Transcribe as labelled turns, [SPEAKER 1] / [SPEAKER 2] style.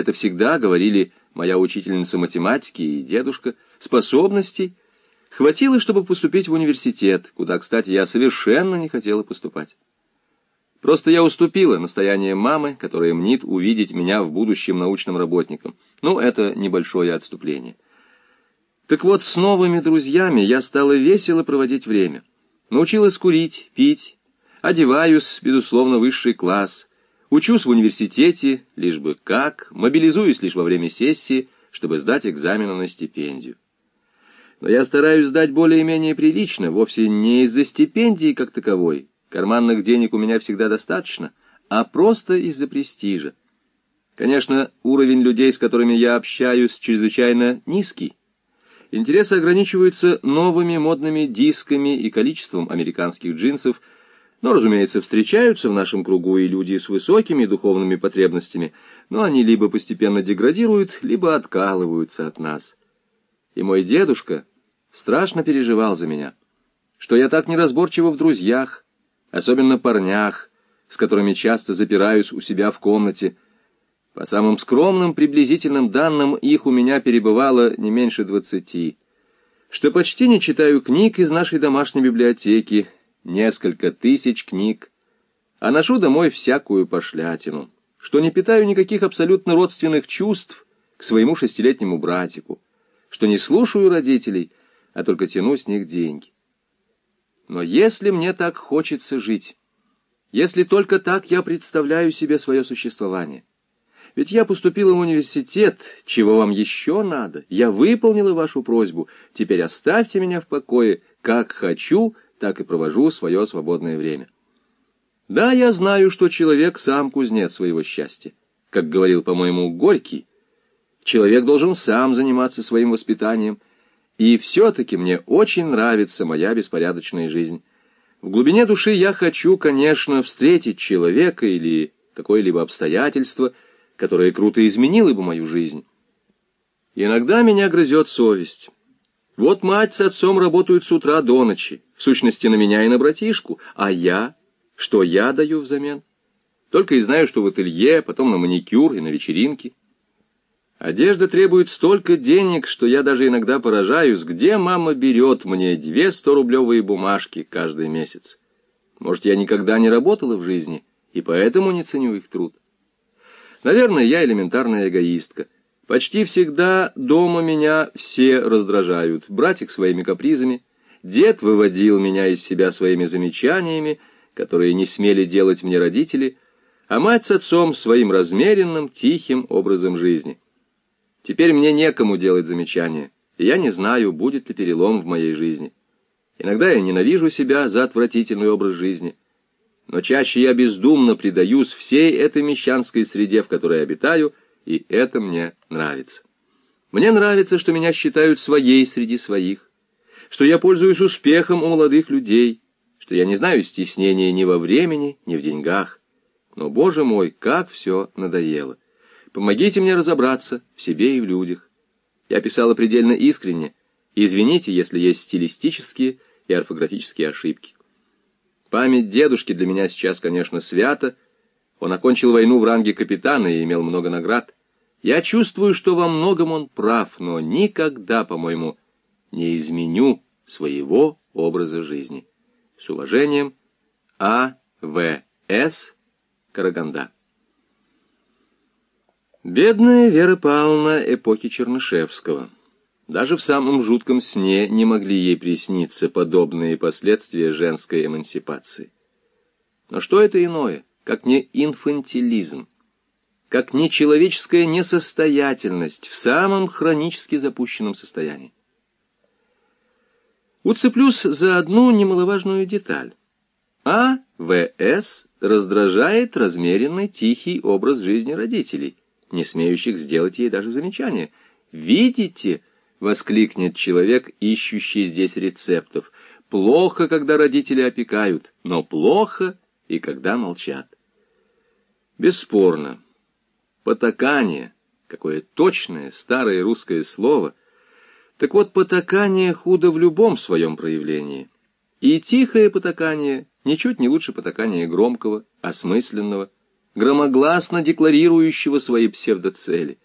[SPEAKER 1] это всегда говорили моя учительница математики и дедушка, способностей хватило, чтобы поступить в университет, куда, кстати, я совершенно не хотела поступать. Просто я уступила настоянием мамы, которая мнит увидеть меня в будущем научным работником. Ну, это небольшое отступление. Так вот, с новыми друзьями я стала весело проводить время. Научилась курить, пить, одеваюсь, безусловно, высший класс, учусь в университете, лишь бы как, мобилизуюсь лишь во время сессии, чтобы сдать экзамены на стипендию. Но я стараюсь сдать более-менее прилично, вовсе не из-за стипендии как таковой, карманных денег у меня всегда достаточно, а просто из-за престижа. Конечно, уровень людей, с которыми я общаюсь, чрезвычайно низкий. Интересы ограничиваются новыми модными дисками и количеством американских джинсов, но, разумеется, встречаются в нашем кругу и люди с высокими духовными потребностями, но они либо постепенно деградируют, либо откалываются от нас. И мой дедушка страшно переживал за меня, что я так неразборчива в друзьях, особенно парнях, с которыми часто запираюсь у себя в комнате. По самым скромным приблизительным данным, их у меня перебывало не меньше двадцати. Что почти не читаю книг из нашей домашней библиотеки, несколько тысяч книг, а ношу домой всякую пошлятину, что не питаю никаких абсолютно родственных чувств к своему шестилетнему братику, что не слушаю родителей, а только тяну с них деньги. Но если мне так хочется жить, если только так я представляю себе свое существование, ведь я поступила в университет, чего вам еще надо? Я выполнила вашу просьбу, теперь оставьте меня в покое, как хочу, так и провожу свое свободное время. Да, я знаю, что человек сам кузнец своего счастья. Как говорил, по-моему, Горький, человек должен сам заниматься своим воспитанием, и все-таки мне очень нравится моя беспорядочная жизнь. В глубине души я хочу, конечно, встретить человека или какое-либо обстоятельство, которое круто изменило бы мою жизнь. Иногда меня грызет совесть. Вот мать с отцом работают с утра до ночи, в сущности на меня и на братишку, а я? Что я даю взамен? Только и знаю, что в ателье, потом на маникюр и на вечеринки. Одежда требует столько денег, что я даже иногда поражаюсь, где мама берет мне две сто-рублевые бумажки каждый месяц. Может, я никогда не работала в жизни, и поэтому не ценю их труд. Наверное, я элементарная эгоистка. Почти всегда дома меня все раздражают, братик своими капризами, дед выводил меня из себя своими замечаниями, которые не смели делать мне родители, а мать с отцом своим размеренным, тихим образом жизни. Теперь мне некому делать замечания, и я не знаю, будет ли перелом в моей жизни. Иногда я ненавижу себя за отвратительный образ жизни, но чаще я бездумно предаюсь всей этой мещанской среде, в которой обитаю, и это мне нравится. Мне нравится, что меня считают своей среди своих, что я пользуюсь успехом у молодых людей, что я не знаю стеснения ни во времени, ни в деньгах. Но, боже мой, как все надоело! Помогите мне разобраться в себе и в людях. Я писала предельно искренне. Извините, если есть стилистические и орфографические ошибки. Память дедушки для меня сейчас, конечно, свята. Он окончил войну в ранге капитана и имел много наград. Я чувствую, что во многом он прав, но никогда, по-моему, не изменю своего образа жизни. С уважением, А. В. С. Караганда. Бедная Вера Павловна эпохи Чернышевского. Даже в самом жутком сне не могли ей присниться подобные последствия женской эмансипации. Но что это иное, как не инфантилизм, как не человеческая несостоятельность в самом хронически запущенном состоянии? Уцеплюсь за одну немаловажную деталь. А. В. С. раздражает размеренный тихий образ жизни родителей, не смеющих сделать ей даже замечание. «Видите?» — воскликнет человек, ищущий здесь рецептов. «Плохо, когда родители опекают, но плохо и когда молчат». Бесспорно, потакание, какое точное старое русское слово, так вот, потакание худо в любом своем проявлении. И тихое потакание ничуть не лучше потакания громкого, осмысленного, громогласно декларирующего свои псевдоцели.